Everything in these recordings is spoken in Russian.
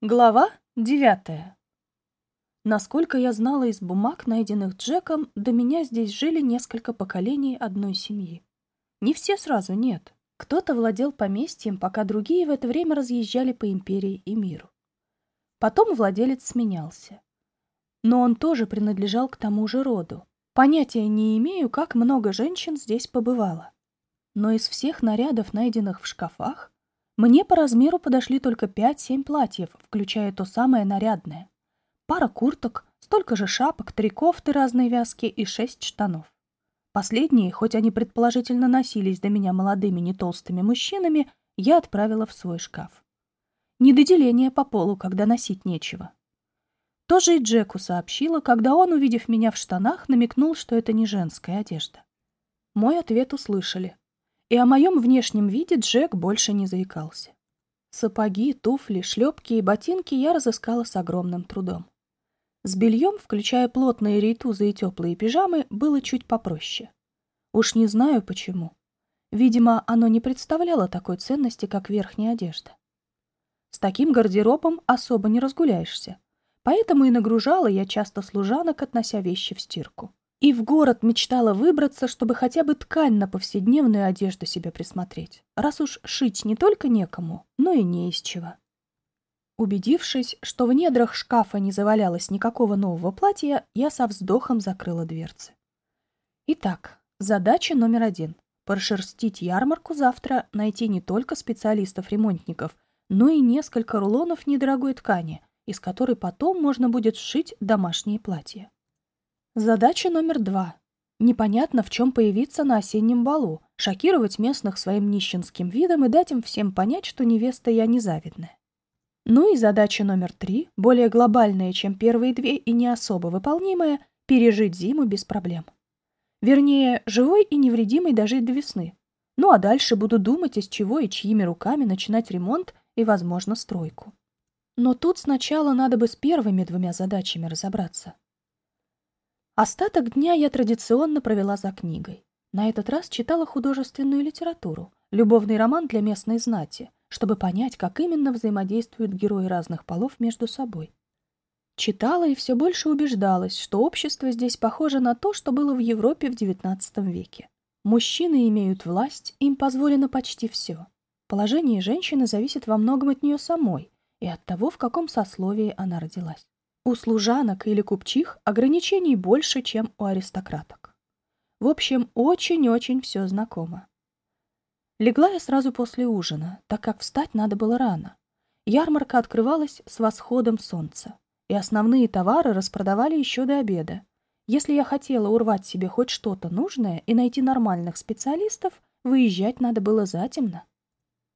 Глава девятая. Насколько я знала из бумаг, найденных Джеком, до меня здесь жили несколько поколений одной семьи. Не все сразу, нет. Кто-то владел поместьем, пока другие в это время разъезжали по империи и миру. Потом владелец сменялся. Но он тоже принадлежал к тому же роду. Понятия не имею, как много женщин здесь побывало. Но из всех нарядов, найденных в шкафах, мне по размеру подошли только 5-7 платьев, включая то самое нарядное. Пара курток, столько же шапок, три кофты разной вязки и шесть штанов. Последние, хоть они предположительно носились до меня молодыми не толстыми мужчинами, я отправила в свой шкаф. Не до деления по полу, когда носить нечего. Тоже и Джеку сообщила, когда он, увидев меня в штанах, намекнул, что это не женская одежда. Мой ответ услышали и о моем внешнем виде Джек больше не заикался. Сапоги, туфли, шлепки и ботинки я разыскала с огромным трудом. С бельем, включая плотные рейтузы и теплые пижамы, было чуть попроще. Уж не знаю почему. Видимо, оно не представляло такой ценности, как верхняя одежда. С таким гардеробом особо не разгуляешься. Поэтому и нагружала я часто служанок, относя вещи в стирку. И в город мечтала выбраться, чтобы хотя бы ткань на повседневную одежду себе присмотреть, раз уж шить не только некому, но и не из чего. Убедившись, что в недрах шкафа не завалялось никакого нового платья, я со вздохом закрыла дверцы. Итак, задача номер один – прошерстить ярмарку завтра, найти не только специалистов-ремонтников, но и несколько рулонов недорогой ткани, из которой потом можно будет сшить домашние платья. Задача номер два. Непонятно, в чем появиться на осеннем балу, шокировать местных своим нищенским видом и дать им всем понять, что невеста я незавидная. Ну и задача номер три, более глобальная, чем первые две и не особо выполнимая, пережить зиму без проблем. Вернее, живой и невредимой дожить до весны. Ну а дальше буду думать, из чего и чьими руками начинать ремонт и, возможно, стройку. Но тут сначала надо бы с первыми двумя задачами разобраться. Остаток дня я традиционно провела за книгой. На этот раз читала художественную литературу, любовный роман для местной знати, чтобы понять, как именно взаимодействуют герои разных полов между собой. Читала и все больше убеждалась, что общество здесь похоже на то, что было в Европе в XIX веке. Мужчины имеют власть, им позволено почти все. Положение женщины зависит во многом от нее самой и от того, в каком сословии она родилась. У служанок или купчих ограничений больше, чем у аристократок. В общем, очень-очень все знакомо. Легла я сразу после ужина, так как встать надо было рано. Ярмарка открывалась с восходом солнца, и основные товары распродавали еще до обеда. Если я хотела урвать себе хоть что-то нужное и найти нормальных специалистов, выезжать надо было затемно.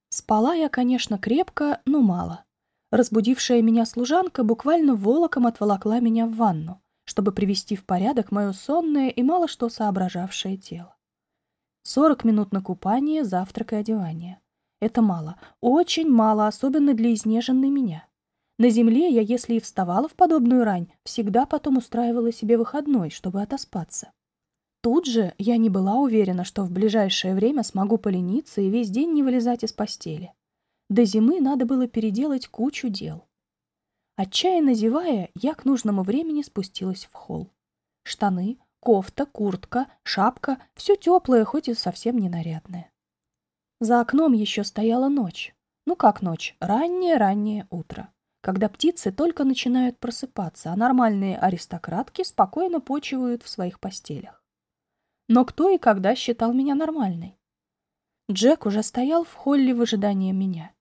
Спала я, конечно, крепко, но мало. Разбудившая меня служанка буквально волоком отволокла меня в ванну, чтобы привести в порядок мое сонное и мало что соображавшее тело. Сорок минут на купание, завтрак и одевание. Это мало, очень мало, особенно для изнеженной меня. На земле я, если и вставала в подобную рань, всегда потом устраивала себе выходной, чтобы отоспаться. Тут же я не была уверена, что в ближайшее время смогу полениться и весь день не вылезать из постели. До зимы надо было переделать кучу дел. Отчаянно зевая, я к нужному времени спустилась в холл. Штаны, кофта, куртка, шапка — все теплое, хоть и совсем не нарядное. За окном еще стояла ночь. Ну как ночь? Раннее-раннее утро. Когда птицы только начинают просыпаться, а нормальные аристократки спокойно почивают в своих постелях. Но кто и когда считал меня нормальной? Джек уже стоял в холле в ожидании меня.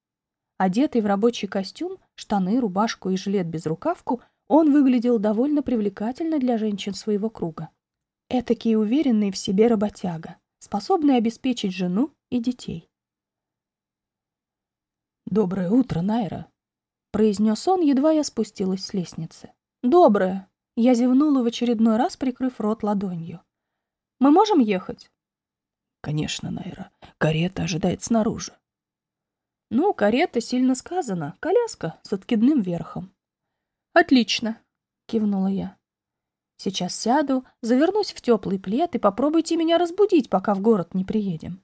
Одетый в рабочий костюм, штаны, рубашку и жилет без рукавку, он выглядел довольно привлекательно для женщин своего круга. Этакий уверенный в себе работяга, способный обеспечить жену и детей. «Доброе утро, Найра», — произнес он, едва я спустилась с лестницы. «Доброе!» — я зевнула в очередной раз, прикрыв рот ладонью. «Мы можем ехать?» «Конечно, Найра. Карета ожидает снаружи». Ну, карета сильно сказано, коляска с откидным верхом. Отлично, кивнула я. Сейчас сяду, завернусь в теплый плед и попробуйте меня разбудить, пока в город не приедем.